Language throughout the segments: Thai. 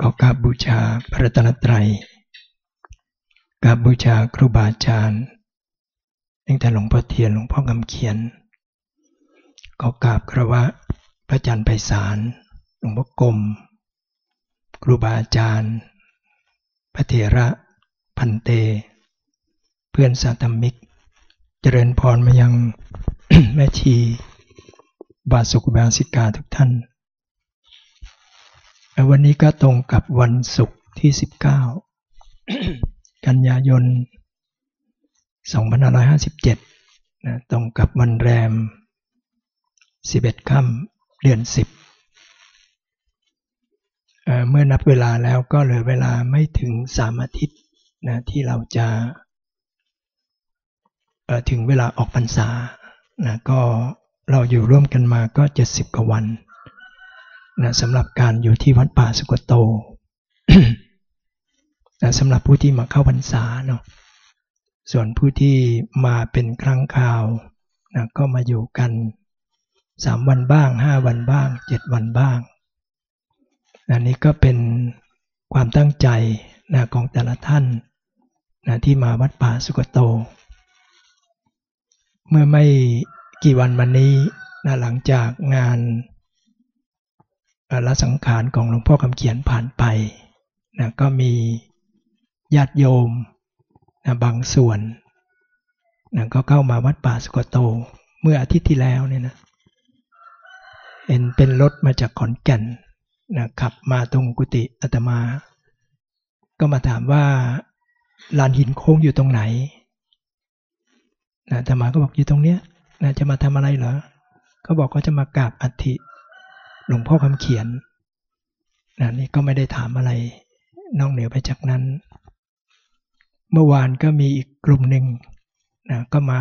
ขอกราบบูชาพระรัตนตรัยกราบบูชาครูบาอาจารย์ตั้งแต่หลวงพ่อเทียนหลวงพ่อกำเขียนขอกราบครวะพระอาจารย์ไพศาลหลวงพ่อกรมครูบาอาจารย์ พระเถระพันเต เพื่อนสาธมิก เจริญพรมายังแม่ชี บาสุกบาสิกาทุกท่าน วันนี้ก็ตรงกับวันศุกร์ที่ 19 กันยายน 2557นะตรงกับวันแรม 11 ค่ำเดือน 10เเมื่อนับเวลาแล้วก็เหลือเวลาไม่ถึงสามอาทิตย์นะที่เราจะถึงเวลาออกพรรษานะก็เราอยู่ร่วมกันมาก็ 70 กว่าวัน นะสำหรับการอยู่ที่วัดป่าสุกโตนะสำหรับผู้ที่มาเข้าพรรษาเนาะส่วนผู้ที่มาเป็นครั้งคราวนะก็มาอยู่กันสามวันบ้างห้าวันบ้างเจ็ดวันบ้างอันนี้ก็เป็นความตั้งใจนะของแต่ละท่านนะที่มาวัดป่าสุกโต เมื่อไม่กี่วันมานี้นะหลังจากงาน ละสังขารของหลวงพ่อคำเขียนผ่านไปนะก็มีญาติโยมนะบางส่วนนะก็เข้ามาวัดป่าสุกโตเมื่ออาทิตย์ที่แล้วเนี่ยนะเห็นเป็นรถมาจากขอนแก่นนะขับมาตรงกุฏิอาตมา ก็มาถามว่าลานหินโค้งอยู่ตรงไหนนะอาตมาก็บอกอยู่ตรงเนี้ยนะจะมาทำอะไรเหรอก็บอกก็จะมากราบอัฐิ หลวงพ่อคำเขียนนะนี่ก็ไม่ได้ถามอะไรนอกเหนือไปจากนั้น เมื่อวานก็มีอีกกลุ่มหนึ่งนะก็มา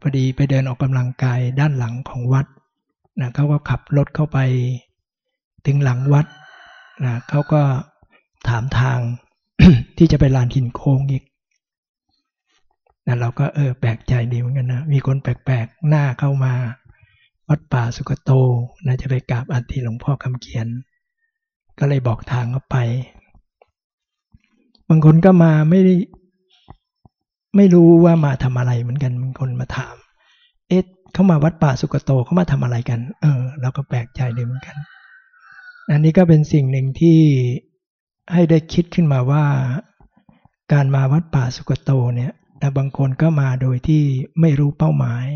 พอดีไปเดินออกกำลังกายด้านหลังของวัดนะเขาก็ขับรถเข้าไปถึงหลังวัดนะเขาก็ถามทางที่จะไปลานหินโค้งอีกนะเราก็เออแปลกใจดีเหมือนกันนะ มีคนแปลกๆหน้าเข้ามา วัดป่าสุกโตนะจะไปกราบอัฐิหลวงพ่อคำเขียน ก็เลยบอกทางเขาไป บางคนก็มาไม่ได้ไม่รู้ว่ามาทำอะไรเหมือนกันบางคนมาถาม เอ๊ะเขามาวัดป่าสุกโตเขามาทำอะไรกัน เออเราก็แปลกใจเลยเหมือนกัน อันนี้ก็เป็นสิ่งหนึ่งที่ให้ได้คิดขึ้นมาว่า การมาวัดป่าสุกโตเนี่ยบางคนก็มาโดยที่ไม่รู้เป้าหมาย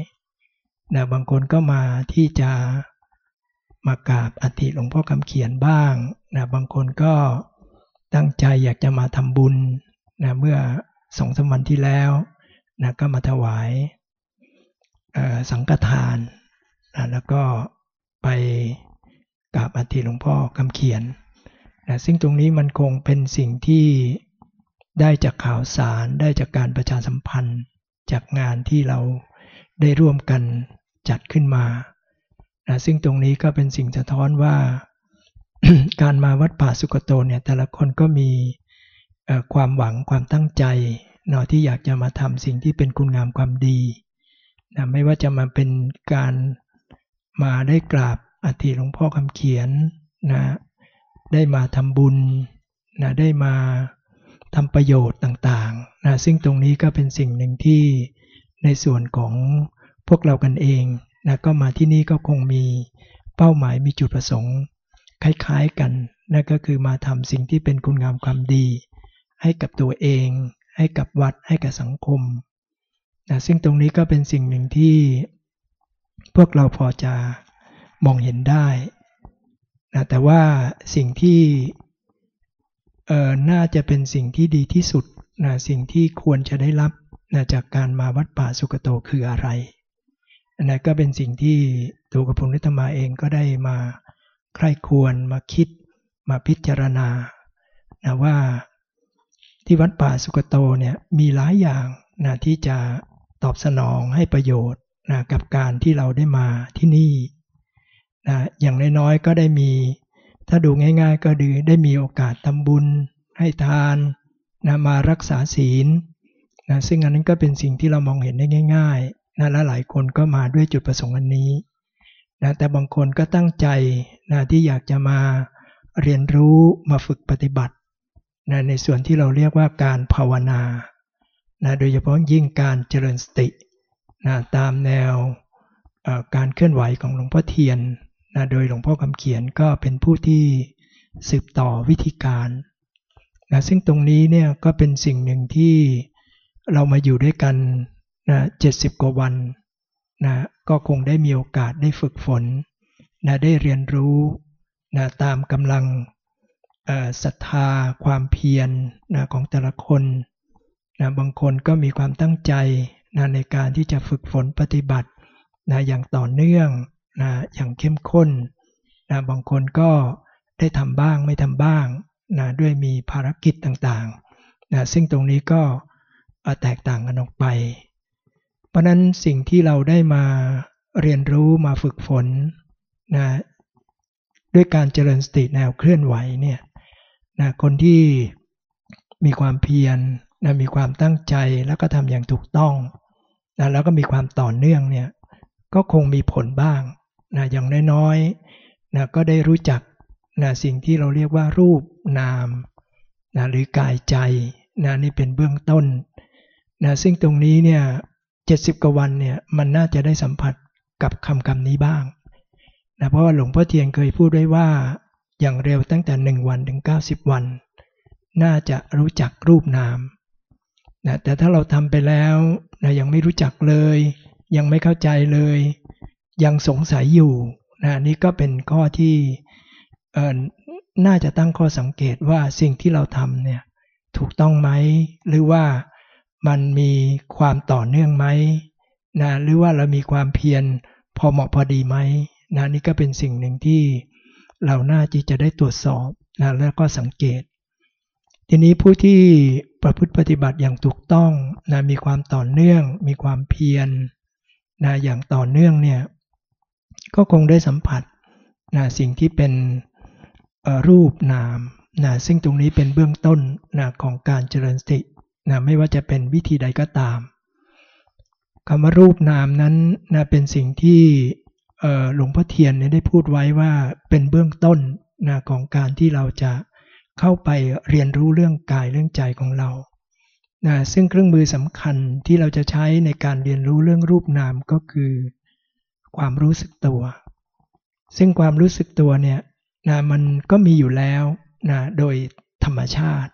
นะบางคนก็มาที่จะมากราบอธิหลวงพ่อคำเขียนบ้างนะบางคนก็ตั้งใจอยากจะมาทำบุญนะเมื่อสองสามวันที่แล้วนะก็มาถวายสังฆทานนะแล้วก็ไปกราบอธิหลวงพ่อคำเขียนนะซึ่งตรงนี้มันคงเป็นสิ่งที่ได้จากข่าวสารได้จากการประชาสัมพันธ์ จากงานที่เรา ได้ร่วมกันจัดขึ้นมานะซึ่งตรงนี้ก็เป็นสิ่งสะท้อนว่า การมาวัดป่าสุกโตเนี่ยแต่ละคนก็มีความหวังความตั้งใจเนาะที่อยากจะมาทำสิ่งที่เป็นคุณงามความดีนะไม่ว่าจะมาเป็นการมาได้กราบอธิหลวงพ่อคำเขียนนะได้มาทำบุญนะได้มาทำประโยชน์ต่างๆนะซึ่งตรงนี้ก็เป็นสิ่งหนึ่งที่ ในส่วนของพวกเรากันเองนะก็มาที่นี่ก็คงมีเป้าหมายมีจุดประสงค์ คล้ายๆกันนั่นก็คือมาทำสิ่งที่เป็นคุณงามความดี ให้กับตัวเอง ให้กับวัดให้กับสังคมนะซึ่งตรงนี้ก็เป็นสิ่งหนึ่งที่พวกเราพอจะมองเห็นได้นะแต่ว่าสิ่งที่เอ่อน่าจะเป็นสิ่งที่ดีที่สุดนะสิ่งที่ควรจะได้รับ นะจากการมาวัดป่าสุกโตคืออะไรนะก็เป็นสิ่งที่ตัวกระพุนิธมาเองก็ได้มาใคร่ควรมาคิดมาพิจารณานะว่าที่วัดป่าสุกโตเนี่ยมีหลายอย่างนะที่จะตอบสนองให้ประโยชน์นะกับการที่เราได้มาที่นี่นะอย่างน้อยๆก็ได้มี ถ้าดูง่าย ๆ ก็ดือได้มีโอกาสทำบุญให้ทานนะมารักษาศีล นะซึ่งอันนั้นก็เป็นสิ่งที่เรามองเห็นได้ง่ายๆนะและหลายคนก็มาด้วยจุดประสงค์อันนี้นะแต่บางคนก็ตั้งใจนะที่อยากจะมาเรียนรู้มาฝึกปฏิบัตินะในส่วนที่เราเรียกว่าการภาวนานะโดยเฉพาะยิ่งการเจริญสตินะตามแนวการเคลื่อนไหวของหลวงพ่อเทียนนะโดยหลวงพ่อคำเขียนก็เป็นผู้ที่สืบต่อวิธีการนะซึ่งตรงนี้เนี่ยก็เป็นสิ่งหนึ่งที่ เรามาอยู่ด้วยกันนะเจ็ดสิบกว่าวันนะก็คงได้มีโอกาสได้ฝึกฝนนะได้เรียนรู้นะตามกำลังศรัทธาความเพียรนะของแต่ละคนนะบางคนก็มีความตั้งใจนะในการที่จะฝึกฝนปฏิบัตินะอย่างต่อเนื่องนะอย่างเข้มข้นนะบางคนก็ได้ทำบ้างไม่ทำบ้างนะด้วยมีภารกิจต่างๆนะซึ่งตรงนี้ก็ แตกต่างกันออกไป เพราะนั้นสิ่งที่เราได้มาเรียนรู้มาฝึกฝนนะด้วยการเจริญสติแนวเคลื่อนไหวเนี่ยนะคนที่มีความเพียรนะมีความตั้งใจแล้วก็ทำอย่างถูกต้องนะแล้วก็มีความต่อเนื่องเนี่ยก็คงมีผลบ้างนะอย่างน้อยๆนะก็ได้รู้จักนะสิ่งที่เราเรียกว่ารูปนามนะหรือกายใจนะนี่เป็นเบื้องต้น นะซึ่งตรงนี้เนี่ยเจ็ดสิบกว่าวันเนี่ยมันน่าจะได้สัมผัสกับคำคำนี้บ้างนะเพราะว่าหลวงพ่อเทียนเคยพูดไว้ว่าอย่างเร็วตั้งแต่หนึ่งวันถึง 90 วัน น่าจะรู้จักรูปนามนะแต่ถ้าเราทำไปแล้วนะยังไม่รู้จักเลย ยังไม่เข้าใจเลย ยังสงสัยอยู่นะนี่ก็เป็นข้อที่น่าจะตั้งข้อสังเกตว่าสิ่งที่เราทำเนี่ยถูกต้องไหมหรือว่า มันมีความต่อเนื่องไหมนะหรือว่าเรามีความเพียรพอเหมาะพอดีไหมนะนี่ก็เป็นสิ่งหนึ่งที่เราน่าที่จะได้ตรวจสอบนะแล้วก็สังเกต ทีนี้ผู้ที่ประพฤติปฏิบัติอย่างถูกต้องนะมีความต่อเนื่อง มีความเพียรนะอย่างต่อเนื่องเนี่ยก็คงได้สัมผัสนะสิ่งที่เป็นรูปนามนะซึ่งตรงนี้เป็นเบื้องต้นนะของการเจริญสติ นะไม่ว่าจะเป็นวิธีใดก็ตามคำว่ารูปนามนั้นนะเป็นสิ่งที่หลวงพ่อเทียนได้พูดไว้ว่าเป็นเบื้องต้นนะของการที่เราจะเข้าไปเรียนรู้เรื่องกายเรื่องใจของเรานะซึ่งเครื่องมือสำคัญที่เราจะใช้ในการเรียนรู้เรื่องรูปนามก็คือ ความรู้สึกตัว ซึ่งความรู้สึกตัวเนี่ยนะมันก็มีอยู่แล้วนะโดยธรรมชาติ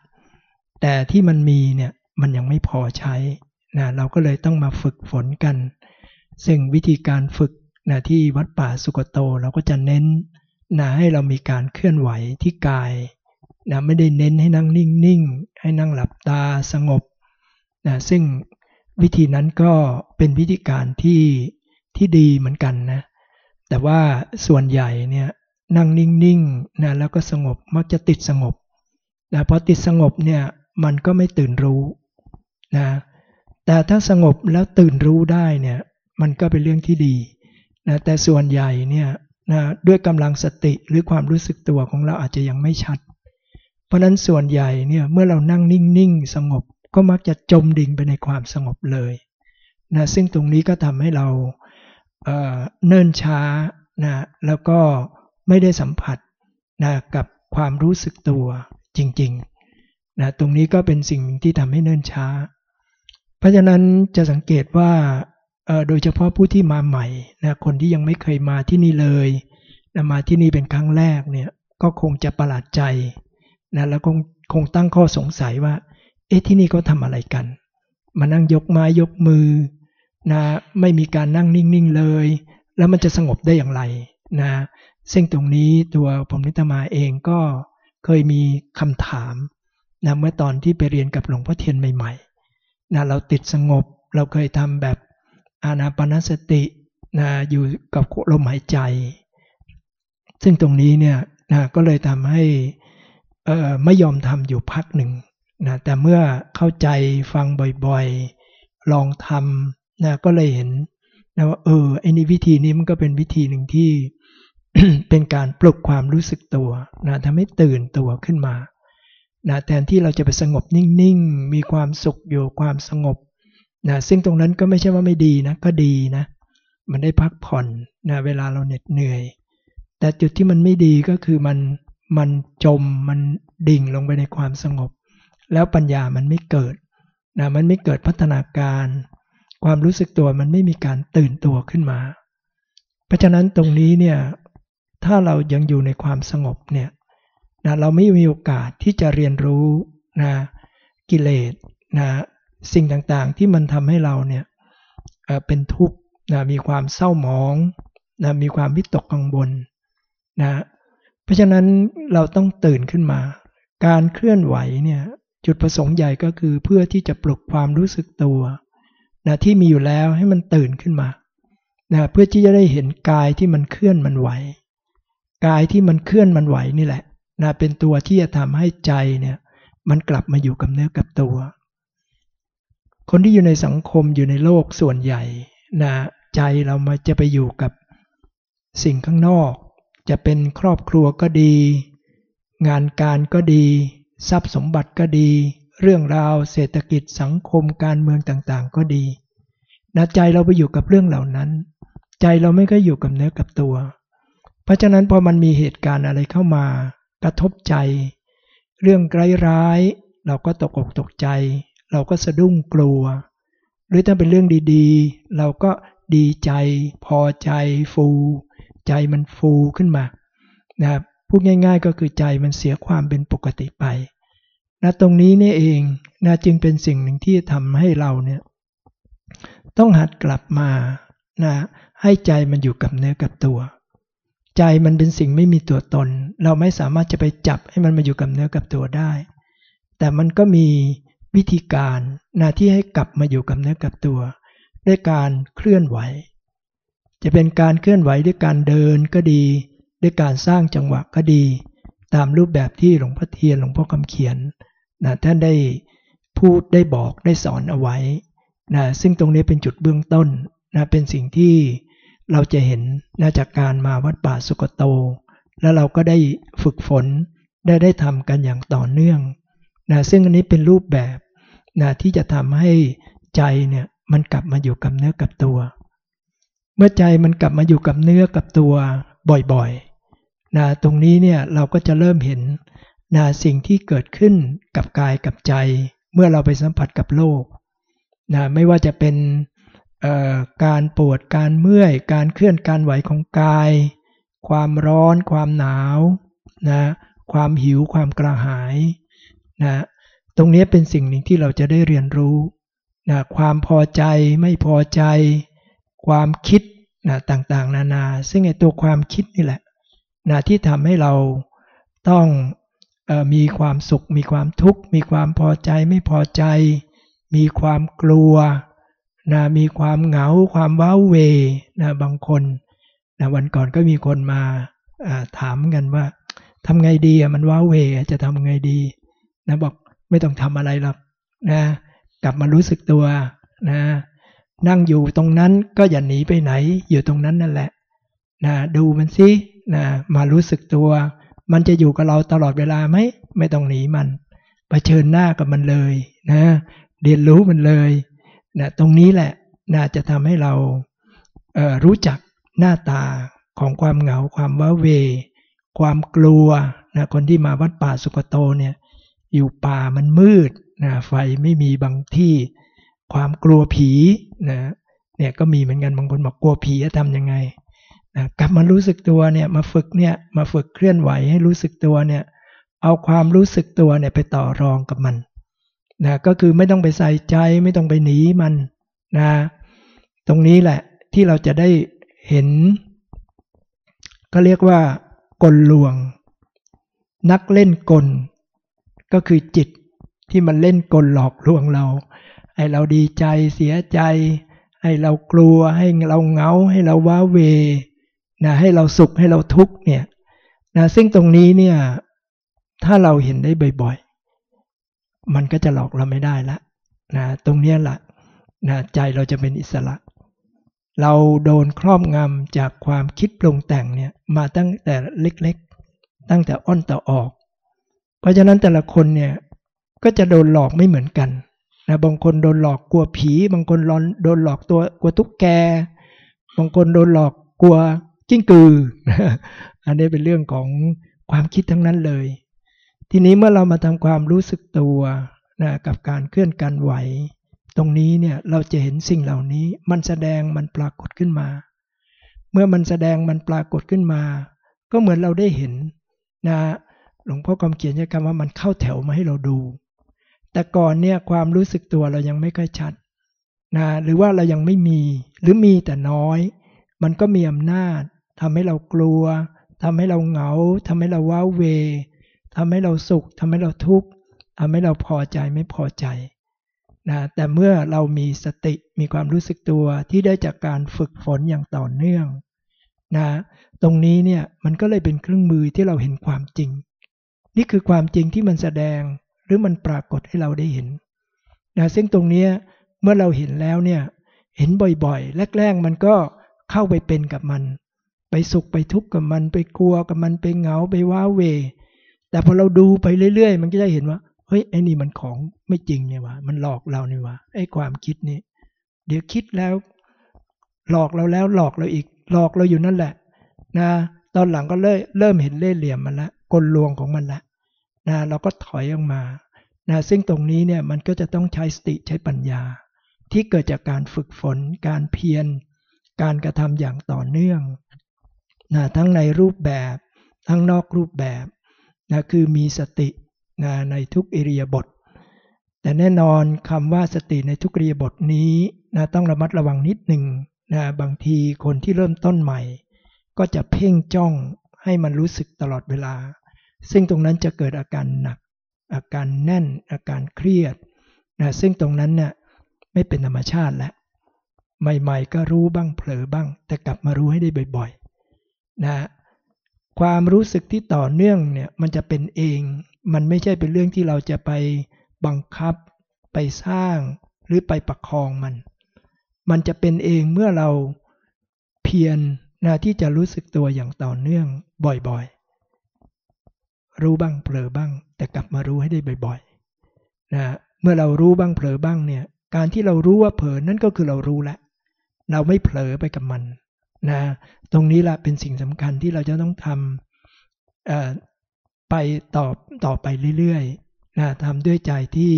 แต่ที่มันมีเนี่ย มันยังไม่พอใช้นะเราก็เลยต้องมาฝึกฝนกัน ซึ่งวิธีการฝึกนะที่วัดป่าสุกโตเราก็จะเน้นนะให้เรามีการเคลื่อนไหวที่กายนะไม่ได้เน้นให้นั่งนิ่งๆ ให้นั่งหลับตาสงบนะซึ่งวิธีนั้นก็เป็นวิธีการที่ที่ดีเหมือนกันนะแต่ว่าส่วนใหญ่เนี่ยนั่งนิ่งๆนะแล้วก็สงบมักจะติดสงบนะพอติดสงบเนี่ยมันก็ไม่ตื่นรู้ นะแต่ถ้าสงบแล้วตื่นรู้ได้เนี่ยมันก็เป็นเรื่องที่ดีนะแต่ส่วนใหญ่เนี่ยนะด้วยกำลังสติหรือความรู้สึกตัวของเราอาจจะยังไม่ชัด เพราะนั้นส่วนใหญ่เนี่ยเมื่อเรานั่งนิ่งๆ สงบก็มักจะจมดิ่งไปในความสงบเลยนะซึ่งตรงนี้ก็ทำให้เราเเนิ่นช้านะแล้วก็ไม่ได้สัมผัสนะกับความรู้สึกตัวจริงๆนะตรงนี้ก็เป็นสิ่งที่ทำให้เนิ่นช้า เพราะฉะนั้นจะสังเกตว่าโดยเฉพาะผู้ที่มาใหม่นะคนที่ยังไม่เคยมาที่นี่เลยนะมาที่นี่เป็นครั้งแรกเนี่ยก็คงจะประหลาดใจนะแล้วคงคงตั้งข้อสงสัยว่า เอ๊ะที่นี่เขาทำอะไรกัน มานั่งยกไม้ยกมือนะไม่มีการนั่งนิ่งๆเลย แล้วมันจะสงบได้อย่างไรนะซึ่งตรงนี้ตัวผมนิตมาเองก็เคยมีคำถามนะเมื่อตอนที่ไปเรียนกับหลวงพ่อเทียนใหม่ ๆ นะเราติดสงบ เราเคยทำแบบอานาปนสตินะอยู่กับลมหายใจ ซึ่งตรงนี้เนี่ยนะก็เลยทำให้ไม่ยอมทำอยู่พักหนึ่งนะแต่เมื่อเข้าใจฟังบ่อยๆ ลองทำนะก็เลยเห็นนะว่าเออไอ้นี่วิธีนี้มันก็เป็นวิธีหนึ่งที่เป็นการปลุกความรู้สึกตัวนะทำให้ตื่นตัวขึ้นมา นะแทนที่เราจะไปสงบนิ่งๆ มีความสุขอยู่ความสงบนะซึ่งตรงนั้นก็ไม่ใช่ว่าไม่ดีนะก็ดีนะมันได้พักผ่อนนะเวลาเราเหน็ดเหนื่อย แต่จุดที่มันไม่ดีก็คือมันมันจมมันดิ่งลงไปในความสงบ แล้วปัญญามันไม่เกิดนะมันไม่เกิดพัฒนาการ ความรู้สึกตัวมันไม่มีการตื่นตัวขึ้นมา เพราะฉะนั้นตรงนี้เนี่ยถ้าเรายังอยู่ในความสงบเนี่ย นะเราไม่มีโอกาสที่จะเรียนรู้นะกิเลสนะสิ่งต่างๆที่มันทำให้เราเนี่ยเป็นทุกข์นะมีความเศร้าหมองนะมีความวิตกกังวลนะเพราะฉะนั้นเราต้องตื่นขึ้นมา การเคลื่อนไหวเนี่ยจุดประสงค์ใหญ่ก็คือเพื่อที่จะปลุกความรู้สึกตัวนะที่มีอยู่แล้วให้มันตื่นขึ้นมานะเพื่อที่จะได้เห็นกายที่มันเคลื่อนมันไหว กายที่มันเคลื่อนมันไหวนี่แหละ นะเป็นตัวที่จะทำให้ใจเนี่ยมันกลับมาอยู่กับเนื้อกับตัว คนที่อยู่ในสังคมอยู่ในโลกส่วนใหญ่นะใจเรามาจะไปอยู่กับสิ่งข้างนอก จะเป็นครอบครัวก็ดี งานการก็ดี ทรัพย์สมบัติก็ดี เรื่องราวเศรษฐกิจสังคมการเมืองต่างๆ ก็ดีนะใจเราไปอยู่กับเรื่องเหล่านั้น ใจเราไม่ก็อยู่กับเนื้อกับตัว เพราะฉะนั้นพอมันมีเหตุการณ์อะไรเข้ามา กระทบใจ เรื่องร้ายๆเราก็ตกอกตกใจ เราก็สะดุ้งกลัว หรือถ้าเป็นเรื่องดีๆ เราก็ดีใจ พอใจฟู ใจมันฟูขึ้นมานะครับพูดง่าย ๆ ก็คือใจมันเสียความเป็นปกติไปนะตรงนี้นี่เองนะจึงเป็นสิ่งหนึ่งที่ทำให้เราเนี่ยต้องหัดกลับมานะให้ใจมันอยู่กับเนื้อกับตัว ใจมันเป็นสิ่งไม่มีตัวตน เราไม่สามารถจะไปจับให้มันมาอยู่กับเนื้อกับตัวได้ แต่มันก็มีวิธีการหน้าที่ให้กลับมาอยู่กับเนื้อกับตัว ด้วยการเคลื่อนไหว จะเป็นการเคลื่อนไหวด้วยการเดินก็ดี ด้วยการสร้างจังหวะก็ดี ตามรูปแบบที่หลวงพ่อเทียนหลวงพ่อคำเขียนนะท่านได้พูดได้บอกได้สอนเอาไว้นะซึ่งตรงนี้เป็นจุดเบื้องต้นนะเป็นสิ่งที่ เราจะเห็นนะจากการมาวัดป่าสุกโต แล้วเราก็ได้ฝึกฝนได้ได้ทำกันอย่างต่อเนื่องนะซึ่งอันนี้เป็นรูปแบบนะที่จะทำให้ใจเนี่ยมันกลับมาอยู่กับเนื้อกับตัว เมื่อใจมันกลับมาอยู่กับเนื้อกับตัวบ่อยๆนะตรงนี้เนี่ยเราก็จะเริ่มเห็นนะสิ่งที่เกิดขึ้นกับกายกับใจ เมื่อเราไปสัมผัสกับโลกนะไม่ว่าจะเป็น การปวดการเมื่อย การเคลื่อนการไหวของกาย ความร้อน ความหนาวนะความหิวความกระหายนะตรงนี้เป็นสิ่งหนึ่งที่เราจะได้เรียนรู้นะความพอใจไม่พอใจ ความคิดนะต่างๆ นานา ซึ่งไอตัวความคิดนี่แหละนะที่ทำให้เราต้องออมีความสุข มีความทุกข์ มีความพอใจไม่พอใจ มีความกลัว นะมีความเหงาความว้าเวนะบางคนนะวันก่อนก็มีคนมาถามกันว่าทำไงดีมันว้าเวจะทำไงดีนะบอกไม่ต้องทำอะไรหรอกนะกลับมารู้สึกตัวนะนั่งอยู่ตรงนั้นก็อย่าหนีไปไหนอยู่ตรงนั้นนั่นแหละนะดูมันสินะมารู้สึกตัว มันจะอยู่กับเราตลอดเวลาไหมไม่ต้องหนีมันไปเชิญหน้ากับมันเลยนะเรียนรู้มันเลย นะตรงนี้แหละน่าจะทำให้เราเรู้จักหน้าตาของความเหงาความว้าเว ความกลัวนะคนที่มาวัดป่าสุกโตเนี่ยอยู่ป่ามันมืดนะไฟไม่มีบางที่ ความกลัวผีนะเนี่ยก็มีเหมือนกันบางคนบอกกลัวผีจะทำยังไงนะกลับมารู้สึกตัวเนี่ยมาฝึกเนี่ยมาฝึกเคลื่อนไหวให้รู้สึกตัวเนี่ยเอาความรู้สึกตัวเนี่ยไปต่อรองกับมัน นะก็คือไม่ต้องไปใส่ใจไม่ต้องไปหนีมันนะตรงนี้แหละที่เราจะได้เห็น ก็เรียกว่ากลลวง นักเล่นกล ก็คือจิตที่มันเล่นกลหลอกลวงเรา ให้เราดีใจเสียใจ ให้เรากลัวให้เราเงา ให้เราว้าเวนะให้เราสุขให้เราทุกข์เนี่ยนะซึ่งตรงนี้เนี่ยถ้าเราเห็นได้บ่อย มันก็จะหลอกเราไม่ได้ละนะตรงนี้แหละนะใจเราจะเป็นอิสระ เราโดนครอบงำจากความคิดปรุงแต่งเนี่ยมาตั้งแต่เล็กๆ ตั้งแต่อ้อนต่อออก เพราะฉะนั้นแต่ละคนเนี่ยก็จะโดนหลอกไม่เหมือนกันนะบางคนโดนหลอกกลัวผี บางคนโดนหลอกตัวกลัวตุ๊กแก บางคนโดนหลอกกลัวจิ้งกือ อันนี้เป็นเรื่องของความคิดทั้งนั้นเลย ทีนี้เมื่อเรามาทำความรู้สึกตัวนะกับการเคลื่อนการไหว ตรงนี้เนี่ยเราจะเห็นสิ่งเหล่านี้ มันแสดงมันปรากฏขึ้นมา เมื่อมันแสดงมันปรากฏขึ้นมา ก็เหมือนเราได้เห็นนะหลวงพ่อคำเขียนใช้คำว่ามันเข้าแถวมาให้เราดู แต่ก่อนเนี่ยความรู้สึกตัวเรายังไม่ค่อยชัดนะหรือว่าเรายังไม่มีหรือมีแต่น้อย มันก็มีอำนาจทำให้เรากลัวทำให้เราเหงาทำให้เราว้าเว ทำให้เราสุขทำให้เราทุกข์ทำให้เราพอใจไม่พอใจนะแต่เมื่อเรามีสติมีความรู้สึกตัวที่ได้จากการฝึกฝนอย่างต่อเนื่องนะตรงนี้เนี่ยมันก็เลยเป็นเครื่องมือที่เราเห็นความจริง นี่คือความจริงที่มันแสดงหรือมันปรากฏให้เราได้เห็นนะซึ่งตรงนี้เมื่อเราเห็นแล้วเนี่ยเห็นบ่อยๆ แรกๆมันก็เข้าไปเป็นกับมัน ไปสุขไปทุกข์กับมัน ไปกลัวกับมันไปเหงาไปว้าเว แต่พอเราดูไปเรื่อยๆ มันก็จะเห็นว่า เฮ้ยไอ้นี่มันของไม่จริงเนี่ยวะมันหลอกเราเนี่ยวะไอ้ความคิดนี้เดี๋ยวคิดแล้ว หลอกเราแล้วหลอกเราอีก หลอกเราอยู่นั่นแหละ นะ ตอนหลังก็เริ่มเริ่มเห็นเล่ห์เหลี่ยมมันละกลลวงของมันละนะเราก็ถอยออกมานะซึ่งตรงนี้เนี่ยมันก็จะต้องใช้สติใช้ปัญญา ที่เกิดจากการฝึกฝน การเพียร การกระทำอย่างต่อเนื่องนะทั้งในรูปแบบ ทั้งนอกรูปแบบ นะคือมีสตินะในทุกอิริยาบถแต่แน่นอนคำว่าสติในทุกอิริยาบถนี้นะต้องระมัดระวังนิดหนึ่งนะบางทีคนที่เริ่มต้นใหม่ ก็จะเพ่งจ้องให้มันรู้สึกตลอดเวลา ซึ่งตรงนั้นจะเกิดอาการหนัก อาการแน่น อาการเครียดนะซึ่งตรงนั้นเนี่ยไม่เป็นธรรมชาติแล้วใหม่ๆ ก็รู้บ้างเผลอบ้าง แต่กลับมารู้ให้ได้บ่อยๆนะ ความรู้สึกที่ต่อเนื่องเนี่ยมันจะเป็นเอง มันไม่ใช่เป็นเรื่องที่เราจะไปบังคับ ไปสร้างหรือไปประคองมัน มันจะเป็นเองเมื่อเราเพียรนะที่จะรู้สึกตัวอย่างต่อเนื่องบ่อยๆ รู้บ้างเผลอบ้าง แต่กลับมารู้ให้ได้บ่อยๆนะเมื่อเรารู้บ้างเผลอบ้างเนี่ยการที่เรารู้ว่าเผลอนั่นก็คือเรารู้แล้วเราไม่เผลอไปกับมัน นะตรงนี้แหละเป็นสิ่งสำคัญที่เราจะต้องทำไปต่อต่อไปเรื่อยๆนะทำด้วยใจที่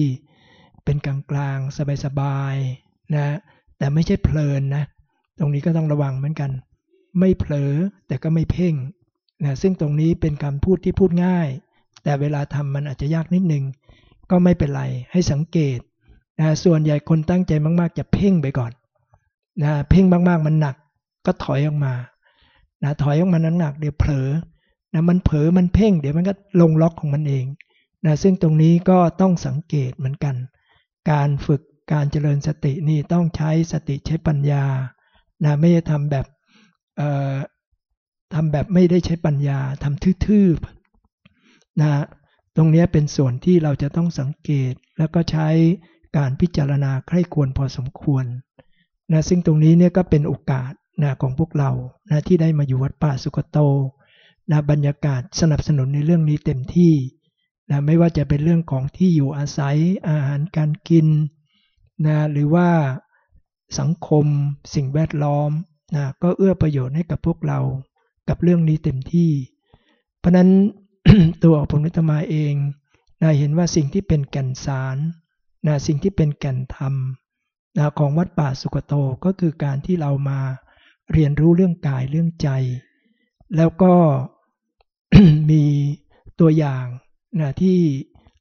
เป็นกลางๆ สบายๆนะแต่ไม่ใช่เพลินนะตรงนี้ก็ต้องระวังเหมือนกัน ไม่เผลอแต่ก็ไม่เพ่งนะซึ่งตรงนี้เป็นคำพูดที่พูดง่าย แต่เวลาทำมันอาจจะยากนิดนึง ก็ไม่เป็นไรให้สังเกตนะส่วนใหญ่คนตั้งใจมาก ๆ จะเพ่งไปก่อนนะเพ่งมาก ๆ มันหนัก ก็ถอยออกมานะถอยออกมาหนักๆเดี๋ยวเผลอนะมันเผลอมันเพ่ง เดี๋ยวมันก็ลงล็อกของมันเองนะซึ่งตรงนี้ก็ต้องสังเกตเหมือนกัน การฝึกการเจริญสตินี่ต้องใช้สติใช้ปัญญานะไม่ได้ทำแบบทำแบบไม่ได้ใช้ปัญญาทำทื่อๆนะตรงนี้เป็นส่วนที่เราจะต้องสังเกตแล้วก็ใช้การพิจารณาใคร่ควรพอสมควรนะซึ่งตรงนี้เนี่ยก็เป็นโอกาส นะของพวกเรานะที่ได้มาอยู่วัดป่าสุกโตนะบรรยากาศสนับสนุนในเรื่องนี้เต็มที่นะไม่ว่าจะเป็นเรื่องของที่อยู่อาศัยอาหารการกินนะหรือว่าสังคมสิ่งแวดล้อมนะก็เอื้อประโยชน์ให้กับพวกเรากับเรื่องนี้เต็มที่ เพราะนั้นตัวผมนิตมาเองนะเห็นว่าสิ่งที่เป็นแก่นสารนะสิ่งที่เป็นแก่นธรรมนะของวัดป่าสุกโตก็คือการที่เรามา เรียนรู้เรื่องกายเรื่องใจ แล้วก็มีตัวอย่างนะที่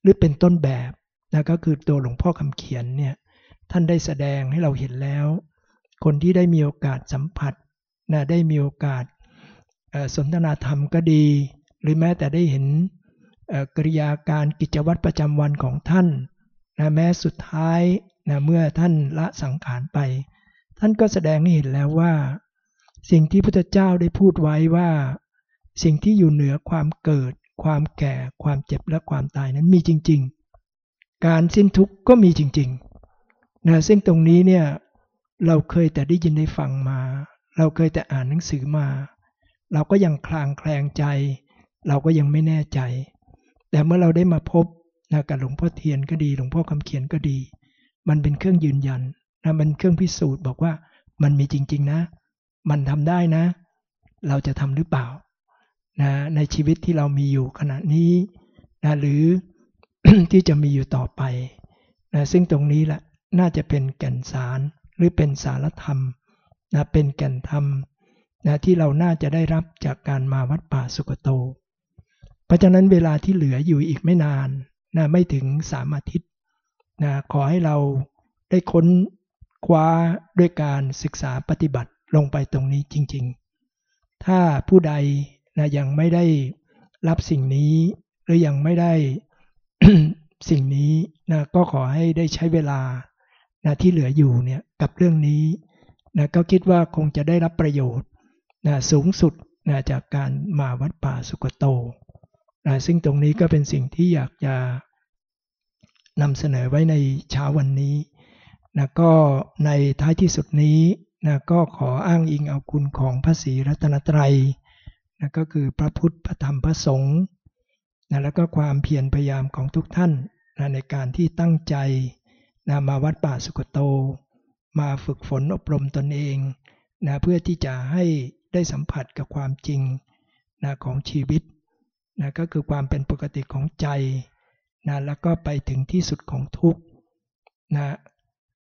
หรือเป็นต้นแบบนะก็คือตัวหลวงพ่อคำเขียนเนี่ยท่านได้แสดงให้เราเห็นแล้ว คนที่ได้มีโอกาสสัมผัสนะได้มีโอกาสสนทนาธรรมก็ดี หรือแม้แต่ได้เห็นกริยาการกิจวัตรประจำวันของท่านนะแม้สุดท้ายนะเมื่อท่านละสังขารไป ท่านก็แสดงให้เห็นแล้วว่า สิ่งที่พระเจ้าได้พูดไว้ว่า สิ่งที่อยู่เหนือความเกิด ความแก่ ความเจ็บและความตายนั้นมีจริง ๆ การสิ้นทุกข์ก็มีจริงๆนะซึ่งตรงนี้เนี่ยเราเคยแต่ได้ยินได้ฟังมา เราเคยแต่อ่านหนังสือมา เราก็ยังคลางแคลงใจ เราก็ยังไม่แน่ใจ แต่เมื่อเราได้มาพบนะกับหลวงพ่อเทียนก็ดี หลวงพ่อคำเขียนก็ดี มันเป็นเครื่องยืนยันนะมันเครื่องพิสูจน์บอกว่ามันมีจริง ๆ นะ มันทำได้นะ เราจะทำหรือเปล่านะในชีวิตที่เรามีอยู่ขณะนี้นะหรือที่จะมีอยู่ต่อไปนะซึ่งตรงนี้แหละน่าจะเป็นแก่นสารหรือเป็นสารธรรมนะเป็นแก่นธรรมนะที่เราน่าจะได้รับจากการมาวัดป่าสุกโต เพราะฉะนั้นเวลาที่เหลืออยู่อีกไม่นานนะไม่ถึงสามอาทิตย์นะขอให้เราได้ค้นคว้าด้วยการศึกษาปฏิบัติ ลงไปตรงนี้จริง ๆ ถ้าผู้ใดนะยังไม่ได้รับสิ่งนี้ หรือยังไม่ได้สิ่งนี้นะก็ขอให้ได้ใช้เวลานะที่เหลืออยู่เนี่ยกับเรื่องนี้นะก็คิดว่าคงจะได้รับประโยชน์นะสูงสุดนะจากการมาวัดป่าสุกโตนะซึ่งตรงนี้ก็เป็นสิ่งที่อยากจะนำเสนอไว้ในเช้าวันนี้นะก็ในท้ายที่สุดนี้ นะก็ขออ้างอิงเอาคุณของพระศรีรัตนตรัยนะก็คือพระพุทธพระธรรมพระสงฆ์นะแล้วก็ความเพียรพยายามของทุกท่านนะในการที่ตั้งใจนะมาวัดป่าสุกโต มาฝึกฝนอบรมตนเองนะเพื่อที่จะให้ได้สัมผัสกับความจริงนะของชีวิตนะก็คือความเป็นปกติของใจนะแล้วก็ไปถึงที่สุดของทุกนะ